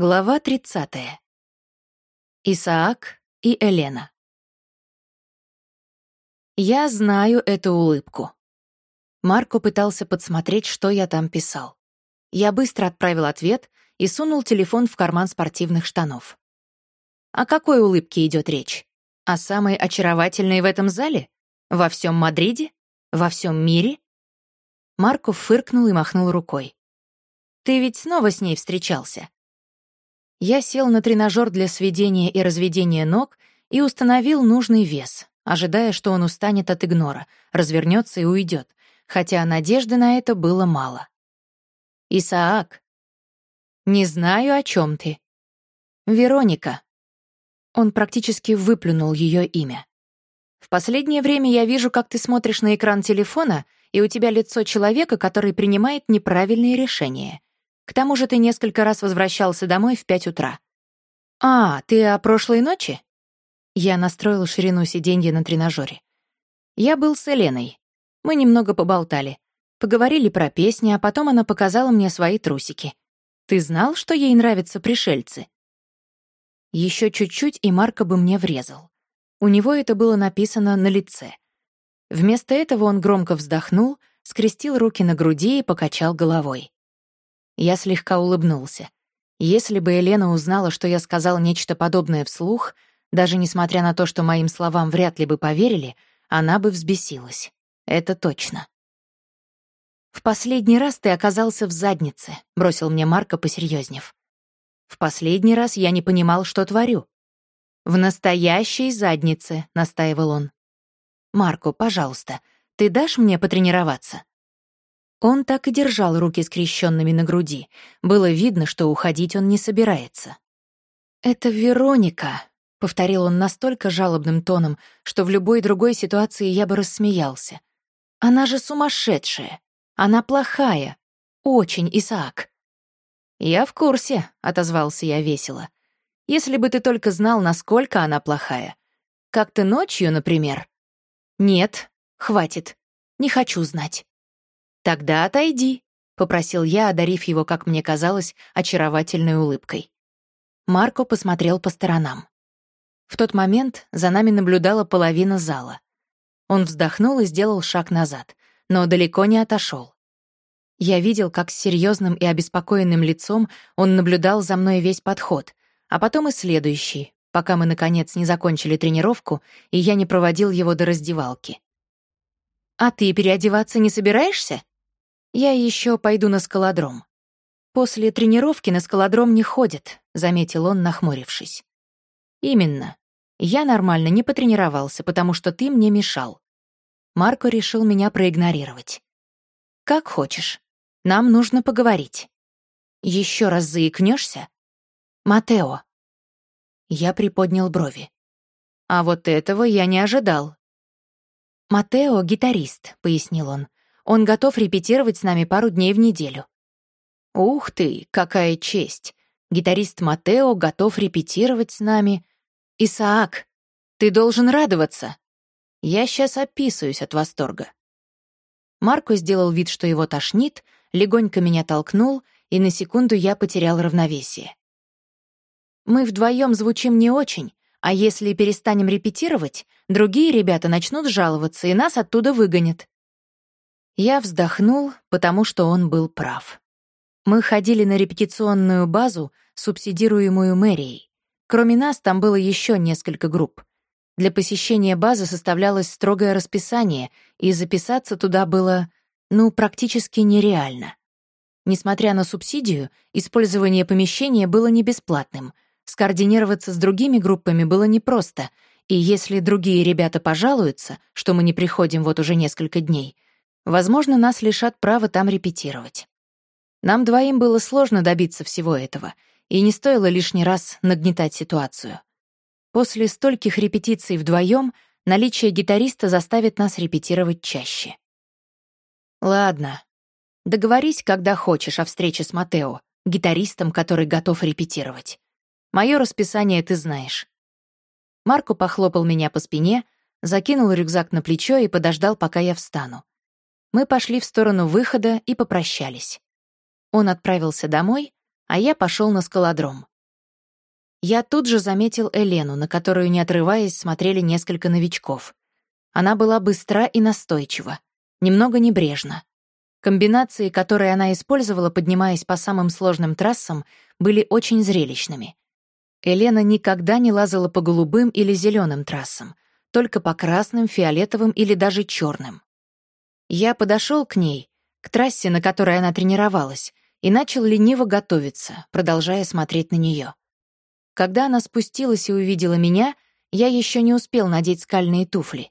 Глава 30. Исаак и Елена. Я знаю эту улыбку. Марко пытался подсмотреть, что я там писал. Я быстро отправил ответ и сунул телефон в карман спортивных штанов. О какой улыбке идет речь? О самой очаровательной в этом зале? Во всем Мадриде? Во всем мире? Марко фыркнул и махнул рукой. Ты ведь снова с ней встречался. Я сел на тренажер для сведения и разведения ног и установил нужный вес, ожидая, что он устанет от игнора, развернется и уйдет, хотя надежды на это было мало. «Исаак». «Не знаю, о чем ты». «Вероника». Он практически выплюнул ее имя. «В последнее время я вижу, как ты смотришь на экран телефона, и у тебя лицо человека, который принимает неправильные решения. К тому же ты несколько раз возвращался домой в пять утра. «А, ты о прошлой ночи?» Я настроил ширину сиденья на тренажере. Я был с Еленой. Мы немного поболтали. Поговорили про песни, а потом она показала мне свои трусики. Ты знал, что ей нравятся пришельцы? Еще чуть-чуть, и Марко бы мне врезал. У него это было написано на лице. Вместо этого он громко вздохнул, скрестил руки на груди и покачал головой. Я слегка улыбнулся. Если бы Елена узнала, что я сказал нечто подобное вслух, даже несмотря на то, что моим словам вряд ли бы поверили, она бы взбесилась. Это точно. «В последний раз ты оказался в заднице», — бросил мне Марко, посерьезнев. «В последний раз я не понимал, что творю». «В настоящей заднице», — настаивал он. «Марко, пожалуйста, ты дашь мне потренироваться?» Он так и держал руки скрещенными на груди. Было видно, что уходить он не собирается. «Это Вероника», — повторил он настолько жалобным тоном, что в любой другой ситуации я бы рассмеялся. «Она же сумасшедшая. Она плохая. Очень, Исаак». «Я в курсе», — отозвался я весело. «Если бы ты только знал, насколько она плохая. Как ты ночью, например?» «Нет, хватит. Не хочу знать». «Тогда отойди», — попросил я, одарив его, как мне казалось, очаровательной улыбкой. Марко посмотрел по сторонам. В тот момент за нами наблюдала половина зала. Он вздохнул и сделал шаг назад, но далеко не отошел. Я видел, как с серьезным и обеспокоенным лицом он наблюдал за мной весь подход, а потом и следующий, пока мы, наконец, не закончили тренировку, и я не проводил его до раздевалки. «А ты переодеваться не собираешься?» Я еще пойду на скалодром. После тренировки на скалодром не ходят, заметил он, нахмурившись. Именно. Я нормально не потренировался, потому что ты мне мешал. Марко решил меня проигнорировать. Как хочешь. Нам нужно поговорить. Еще раз заикнешься? Матео. Я приподнял брови. А вот этого я не ожидал. Матео — гитарист, пояснил он. Он готов репетировать с нами пару дней в неделю. Ух ты, какая честь! Гитарист Матео готов репетировать с нами. Исаак, ты должен радоваться. Я сейчас описываюсь от восторга. Марко сделал вид, что его тошнит, легонько меня толкнул, и на секунду я потерял равновесие. Мы вдвоем звучим не очень, а если перестанем репетировать, другие ребята начнут жаловаться, и нас оттуда выгонят. Я вздохнул, потому что он был прав. Мы ходили на репетиционную базу, субсидируемую мэрией. Кроме нас там было еще несколько групп. Для посещения базы составлялось строгое расписание, и записаться туда было, ну, практически нереально. Несмотря на субсидию, использование помещения было не бесплатным. Скоординироваться с другими группами было непросто, и если другие ребята пожалуются, что мы не приходим вот уже несколько дней — Возможно, нас лишат права там репетировать. Нам двоим было сложно добиться всего этого, и не стоило лишний раз нагнетать ситуацию. После стольких репетиций вдвоем наличие гитариста заставит нас репетировать чаще. Ладно. Договорись, когда хочешь, о встрече с Матео, гитаристом, который готов репетировать. Мое расписание ты знаешь. Марко похлопал меня по спине, закинул рюкзак на плечо и подождал, пока я встану. Мы пошли в сторону выхода и попрощались. Он отправился домой, а я пошел на скалодром. Я тут же заметил Элену, на которую, не отрываясь, смотрели несколько новичков. Она была быстра и настойчива, немного небрежна. Комбинации, которые она использовала, поднимаясь по самым сложным трассам, были очень зрелищными. Елена никогда не лазала по голубым или зеленым трассам, только по красным, фиолетовым или даже черным. Я подошел к ней, к трассе, на которой она тренировалась, и начал лениво готовиться, продолжая смотреть на нее. Когда она спустилась и увидела меня, я еще не успел надеть скальные туфли.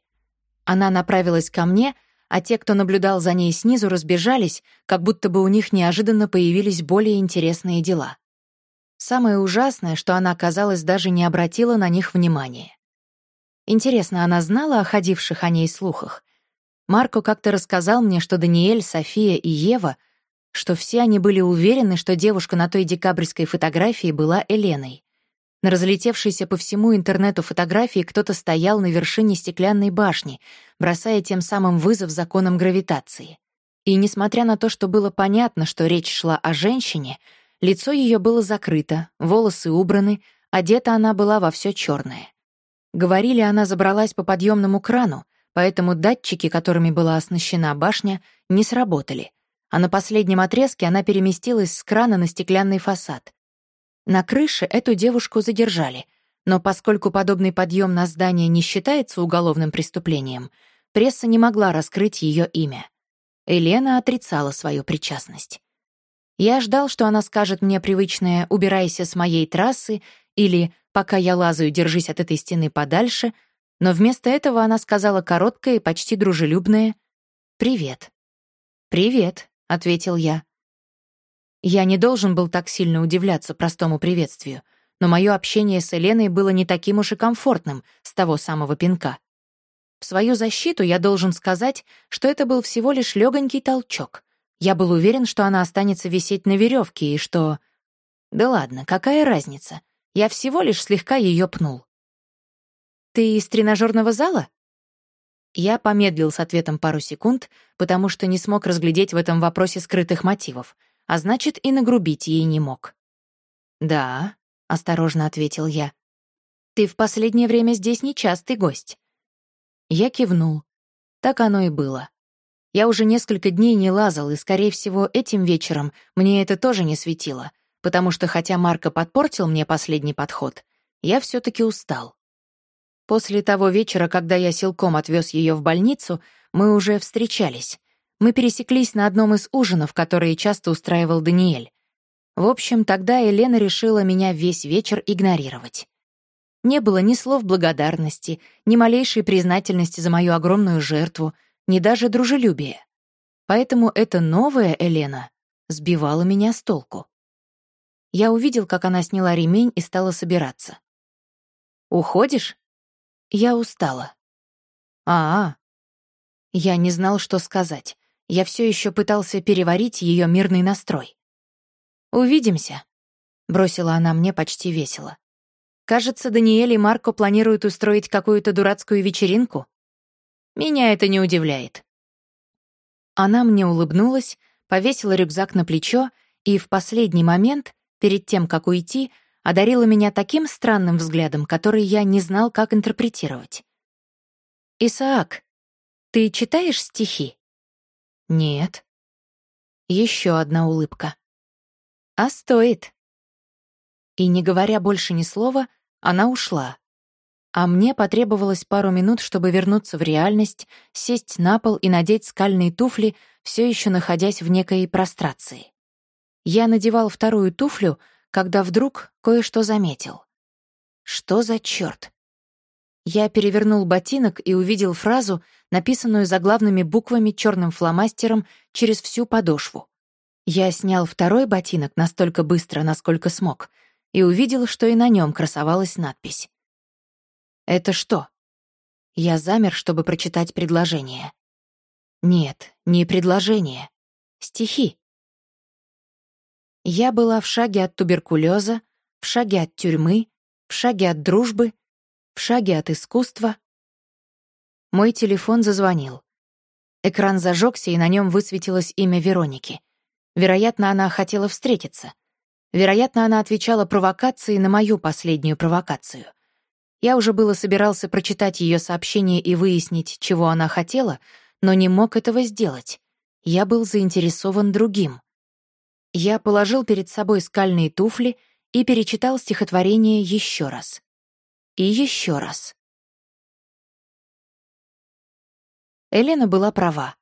Она направилась ко мне, а те, кто наблюдал за ней снизу, разбежались, как будто бы у них неожиданно появились более интересные дела. Самое ужасное, что она, казалось, даже не обратила на них внимания. Интересно, она знала о ходивших о ней слухах? Марко как-то рассказал мне, что Даниэль, София и Ева, что все они были уверены, что девушка на той декабрьской фотографии была Еленой. На разлетевшейся по всему интернету фотографии кто-то стоял на вершине стеклянной башни, бросая тем самым вызов законам гравитации. И несмотря на то, что было понятно, что речь шла о женщине, лицо ее было закрыто, волосы убраны, одета она была во все черное. Говорили, она забралась по подъемному крану, поэтому датчики, которыми была оснащена башня, не сработали, а на последнем отрезке она переместилась с крана на стеклянный фасад. На крыше эту девушку задержали, но поскольку подобный подъем на здание не считается уголовным преступлением, пресса не могла раскрыть ее имя. Елена отрицала свою причастность. Я ждал, что она скажет мне привычное «убирайся с моей трассы» или «пока я лазаю, держись от этой стены подальше», но вместо этого она сказала короткое и почти дружелюбное «Привет». «Привет», — ответил я. Я не должен был так сильно удивляться простому приветствию, но мое общение с Еленой было не таким уж и комфортным с того самого пинка. В свою защиту я должен сказать, что это был всего лишь легонький толчок. Я был уверен, что она останется висеть на веревке и что... Да ладно, какая разница? Я всего лишь слегка ее пнул. «Ты из тренажерного зала?» Я помедлил с ответом пару секунд, потому что не смог разглядеть в этом вопросе скрытых мотивов, а значит, и нагрубить ей не мог. «Да», — осторожно ответил я. «Ты в последнее время здесь нечастый гость». Я кивнул. Так оно и было. Я уже несколько дней не лазал, и, скорее всего, этим вечером мне это тоже не светило, потому что хотя Марко подпортил мне последний подход, я все таки устал. После того вечера, когда я силком отвез ее в больницу, мы уже встречались. Мы пересеклись на одном из ужинов, которые часто устраивал Даниэль. В общем, тогда Елена решила меня весь вечер игнорировать. Не было ни слов благодарности, ни малейшей признательности за мою огромную жертву, ни даже дружелюбия. Поэтому эта новая Елена сбивала меня с толку. Я увидел, как она сняла ремень и стала собираться. «Уходишь?» Я устала. А, -а. Я не знал, что сказать. Я все еще пытался переварить ее мирный настрой. «Увидимся», — бросила она мне почти весело. «Кажется, Даниэль и Марко планируют устроить какую-то дурацкую вечеринку. Меня это не удивляет». Она мне улыбнулась, повесила рюкзак на плечо и в последний момент, перед тем, как уйти, одарила меня таким странным взглядом, который я не знал, как интерпретировать. «Исаак, ты читаешь стихи?» «Нет». Еще одна улыбка. «А стоит». И, не говоря больше ни слова, она ушла. А мне потребовалось пару минут, чтобы вернуться в реальность, сесть на пол и надеть скальные туфли, все еще находясь в некой прострации. Я надевал вторую туфлю — когда вдруг кое-что заметил. Что за черт? Я перевернул ботинок и увидел фразу, написанную заглавными буквами черным фломастером через всю подошву. Я снял второй ботинок настолько быстро, насколько смог, и увидел, что и на нем красовалась надпись. «Это что?» Я замер, чтобы прочитать предложение. Нет, не предложение. Стихи. Я была в шаге от туберкулеза, в шаге от тюрьмы, в шаге от дружбы, в шаге от искусства. Мой телефон зазвонил. Экран зажегся, и на нем высветилось имя Вероники. Вероятно, она хотела встретиться. Вероятно, она отвечала провокацией на мою последнюю провокацию. Я уже было собирался прочитать ее сообщение и выяснить, чего она хотела, но не мог этого сделать. Я был заинтересован другим. Я положил перед собой скальные туфли и перечитал стихотворение еще раз. И еще раз. Елена была права.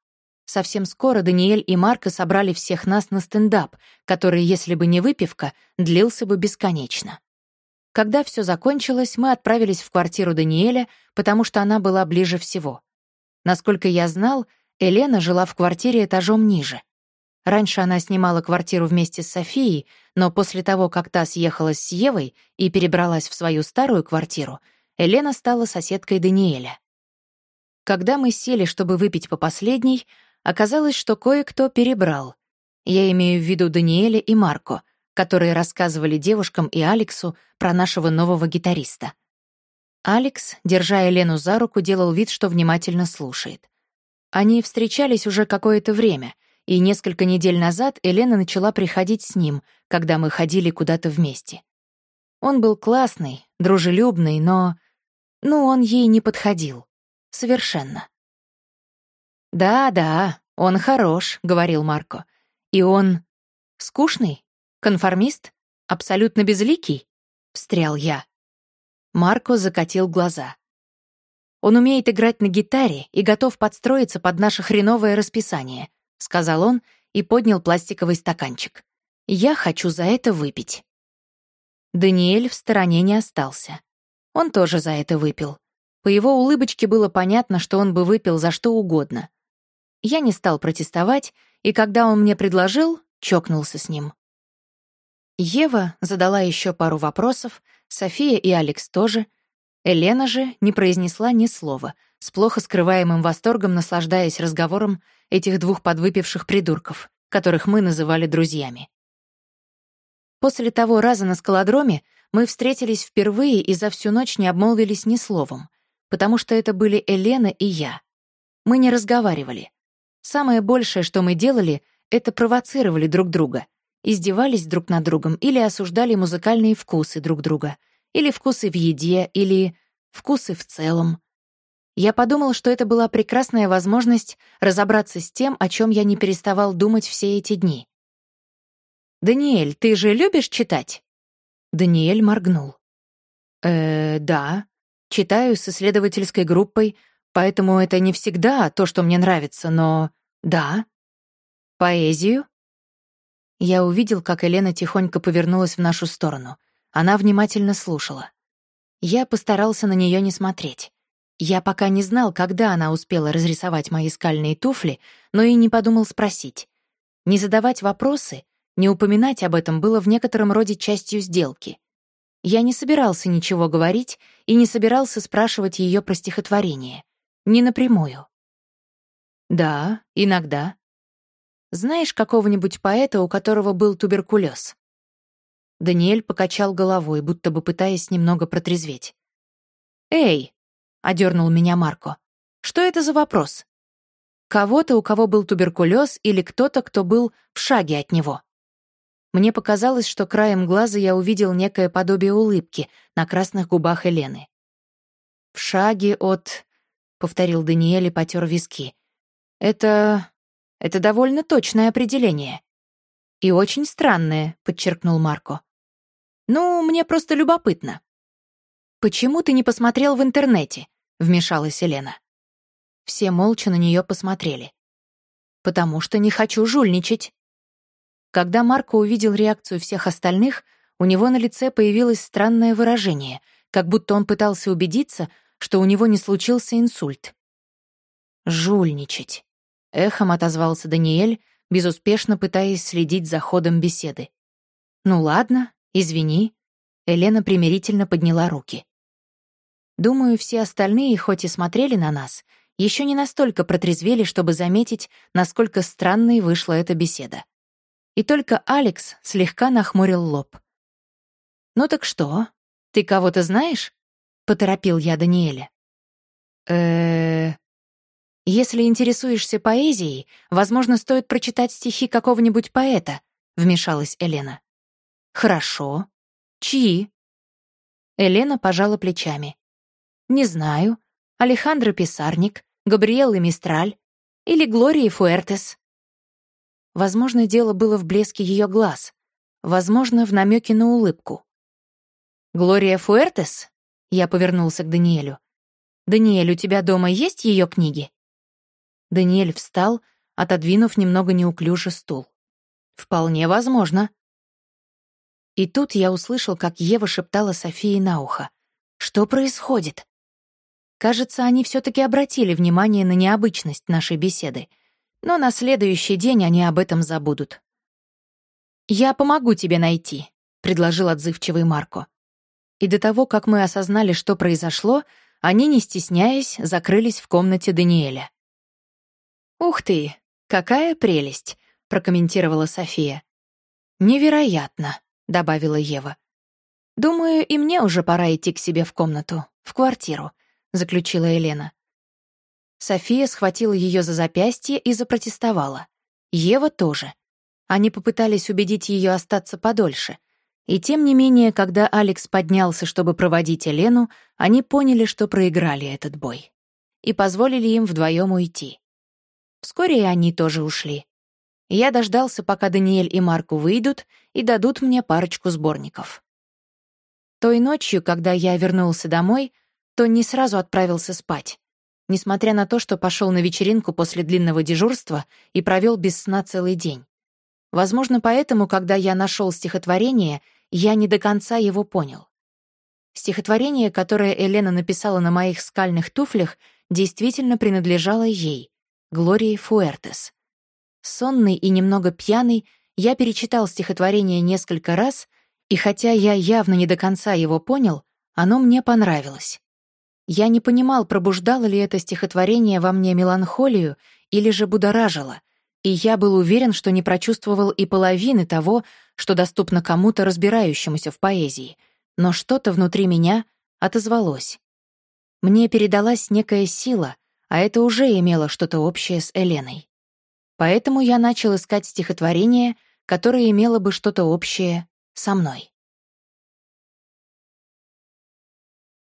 Совсем скоро Даниэль и Марко собрали всех нас на стендап, который, если бы не выпивка, длился бы бесконечно. Когда все закончилось, мы отправились в квартиру Даниэля, потому что она была ближе всего. Насколько я знал, Елена жила в квартире этажом ниже. Раньше она снимала квартиру вместе с Софией, но после того, как та съехалась с Евой и перебралась в свою старую квартиру, Елена стала соседкой Даниэля. Когда мы сели, чтобы выпить по последней, оказалось, что кое-кто перебрал. Я имею в виду Даниэля и Марко, которые рассказывали девушкам и Алексу про нашего нового гитариста. Алекс, держа Елену за руку, делал вид, что внимательно слушает. Они встречались уже какое-то время, и несколько недель назад Елена начала приходить с ним, когда мы ходили куда-то вместе. Он был классный, дружелюбный, но... Ну, он ей не подходил. Совершенно. «Да-да, он хорош», — говорил Марко. «И он скучный? Конформист? Абсолютно безликий?» — встрял я. Марко закатил глаза. «Он умеет играть на гитаре и готов подстроиться под наше хреновое расписание», — сказал он и поднял пластиковый стаканчик. «Я хочу за это выпить». Даниэль в стороне не остался. Он тоже за это выпил. По его улыбочке было понятно, что он бы выпил за что угодно. Я не стал протестовать, и когда он мне предложил, чокнулся с ним. Ева задала еще пару вопросов, София и Алекс тоже. Елена же не произнесла ни слова, с плохо скрываемым восторгом наслаждаясь разговором этих двух подвыпивших придурков, которых мы называли друзьями. После того раза на скалодроме мы встретились впервые и за всю ночь не обмолвились ни словом потому что это были Елена и я. Мы не разговаривали. Самое большее, что мы делали, это провоцировали друг друга, издевались друг над другом или осуждали музыкальные вкусы друг друга, или вкусы в еде, или вкусы в целом. Я подумал, что это была прекрасная возможность разобраться с тем, о чем я не переставал думать все эти дни. «Даниэль, ты же любишь читать?» Даниэль моргнул. «Э, да. Читаю с исследовательской группой, поэтому это не всегда то, что мне нравится, но... Да. Поэзию? Я увидел, как Елена тихонько повернулась в нашу сторону. Она внимательно слушала. Я постарался на нее не смотреть. Я пока не знал, когда она успела разрисовать мои скальные туфли, но и не подумал спросить. Не задавать вопросы, не упоминать об этом было в некотором роде частью сделки. Я не собирался ничего говорить и не собирался спрашивать ее про стихотворение. Не напрямую. Да, иногда. Знаешь какого-нибудь поэта, у которого был туберкулез? Даниэль покачал головой, будто бы пытаясь немного протрезветь. «Эй!» — одернул меня Марко. «Что это за вопрос? Кого-то, у кого был туберкулез, или кто-то, кто был в шаге от него?» Мне показалось, что краем глаза я увидел некое подобие улыбки на красных губах Елены. «В шаге от...» — повторил Даниэль и потер виски. «Это... это довольно точное определение». «И очень странное», — подчеркнул Марко. «Ну, мне просто любопытно». «Почему ты не посмотрел в интернете?» — вмешалась Елена. Все молча на нее посмотрели. «Потому что не хочу жульничать», когда Марко увидел реакцию всех остальных, у него на лице появилось странное выражение, как будто он пытался убедиться, что у него не случился инсульт. «Жульничать», — эхом отозвался Даниэль, безуспешно пытаясь следить за ходом беседы. «Ну ладно, извини», — Елена примирительно подняла руки. Думаю, все остальные, хоть и смотрели на нас, еще не настолько протрезвели, чтобы заметить, насколько странной вышла эта беседа. И только Алекс слегка нахмурил лоб. «Ну так что? Ты кого-то знаешь?» — поторопил я Даниэля. э «Если интересуешься поэзией, возможно, стоит прочитать стихи какого-нибудь поэта», — вмешалась Елена. Хорошо. Чьи? Елена пожала плечами. Не знаю. Алехандро Писарник, Габриэлла Мистраль или Глория Фуэртес. Возможно, дело было в блеске ее глаз, возможно, в намеке на улыбку. «Глория Фуэртес?» Я повернулся к Даниэлю. «Даниэль, у тебя дома есть ее книги?» Даниэль встал, отодвинув немного неуклюже стул. «Вполне возможно». И тут я услышал, как Ева шептала Софии на ухо. «Что происходит?» Кажется, они все таки обратили внимание на необычность нашей беседы, но на следующий день они об этом забудут. «Я помогу тебе найти», — предложил отзывчивый Марко. И до того, как мы осознали, что произошло, они, не стесняясь, закрылись в комнате Даниэля. «Ух ты, какая прелесть!» — прокомментировала София. «Невероятно», — добавила Ева. «Думаю, и мне уже пора идти к себе в комнату, в квартиру», — заключила Елена. София схватила ее за запястье и запротестовала. Ева тоже. Они попытались убедить ее остаться подольше, и тем не менее, когда Алекс поднялся, чтобы проводить Елену, они поняли, что проиграли этот бой. И позволили им вдвоем уйти. Вскоре и они тоже ушли. Я дождался, пока Даниэль и Марку выйдут и дадут мне парочку сборников. Той ночью, когда я вернулся домой, то не сразу отправился спать. Несмотря на то, что пошел на вечеринку после длинного дежурства и провел без сна целый день. Возможно, поэтому, когда я нашел стихотворение — я не до конца его понял. Стихотворение, которое Елена написала на моих скальных туфлях, действительно принадлежало ей, Глории Фуэртес. Сонный и немного пьяный, я перечитал стихотворение несколько раз, и хотя я явно не до конца его понял, оно мне понравилось. Я не понимал, пробуждало ли это стихотворение во мне меланхолию или же будоражило, и я был уверен, что не прочувствовал и половины того, что доступно кому-то, разбирающемуся в поэзии, но что-то внутри меня отозвалось. Мне передалась некая сила, а это уже имело что-то общее с Эленой. Поэтому я начал искать стихотворение, которое имело бы что-то общее со мной.